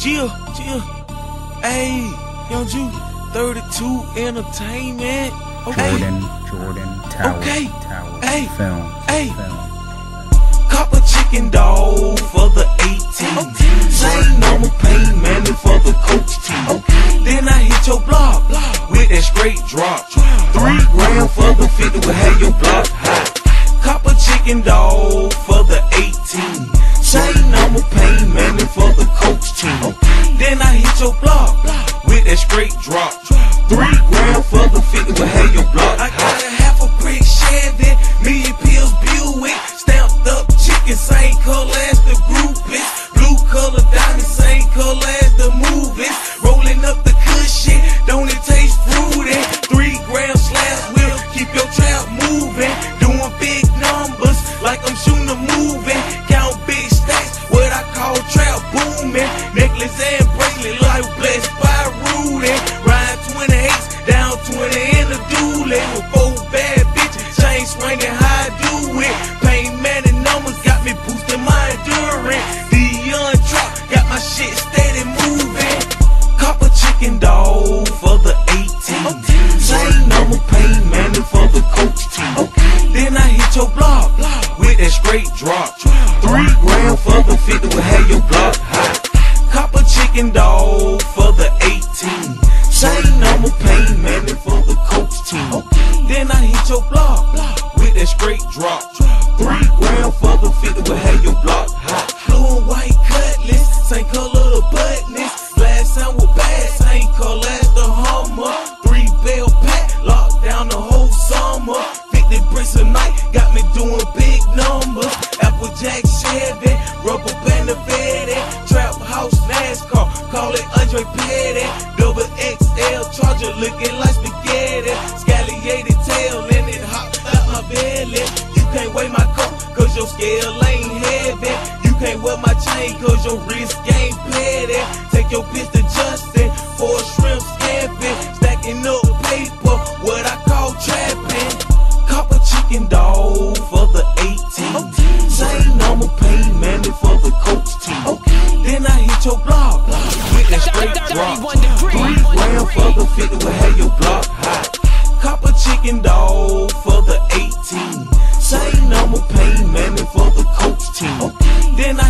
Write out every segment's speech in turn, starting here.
Jill, Jill. Hey, Young Jew, 32 Entertainment. Okay. Jordan, Jordan, Tower, Okay. Tower, Hey. film, Hey. film. Cop a chicken dog for the 18. Same normal pain man for the coach team. Then I hit your block with that straight drop. Three grand for the 50 will have your block hot. Cop a chicken dog for the 18. Same normal pain man for the coach team. Then I hit your block with that straight drop. Three grand for the 50 will have your block. I got a half a brick Chevy, million pills Buick, stamped up chicken, same color as the groupies, blue color diamond, same color as the movies, rolling up the cushion, don't it taste fruity? Three gram slash will keep your trap moving, doing big numbers like I'm shooting dog for the 18, same number pain man for the coach team, then I hit your block with that straight drop, three grand for the 50 will have your block hot. Cop a chicken dog for the 18. Same number pain man for the coach team. Then I hit your block with that straight drop. Three grand for the 50 Applejack Chevy, rubber band of trap house NASCAR, call it Andre Petty. Double XL charger looking like spaghetti. Scalliated tail and it hot up my belly. You can't weigh my coat, cause your scale ain't heavy. You can't wear my chain, cause your wrist ain't petty. Take your bitch to Justin for a shrimp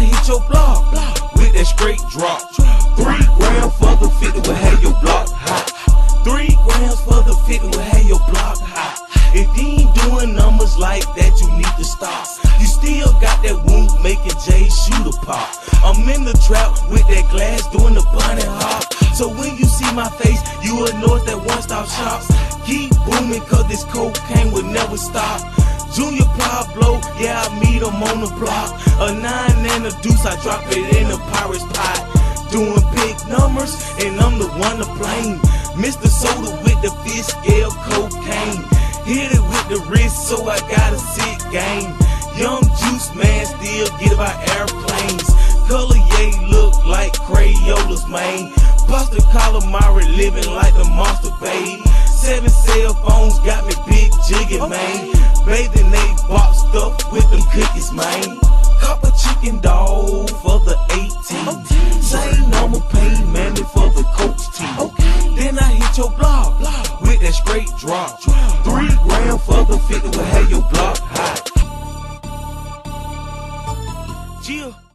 I hit your block with that straight drop. Three grams for the 50 will have your block hot. Three grams for the 50 will have your block hot. If you ain't doing numbers like that, you need to stop. You still got that wound making Jay shoot a pop. I'm in the trap with that glass doing the bunny hop. So when you see my face, you will know it's that one stop shop. Keep booming, cause this cocaine will never stop. Junior Pablo, yeah, I meet him on the block. A nine and a deuce, I drop it in the pirate's pot. Doing big numbers, and I'm the one to blame. Mr. Soda with the fish scale cocaine. Hit it with the wrist, so I got a sick game. Young juice man still get by airplanes. Color Ye look like Crayola's man. Buster calamari living like the monster babe. Seven cell phones got me big jigging, man. Bathing they box stuff with them cookies, man. Cop a chicken dog for the 18. Same number pain man for the coach team. Then I hit your block with that straight drop. Three grand for the 50 will have your block hot. Jill.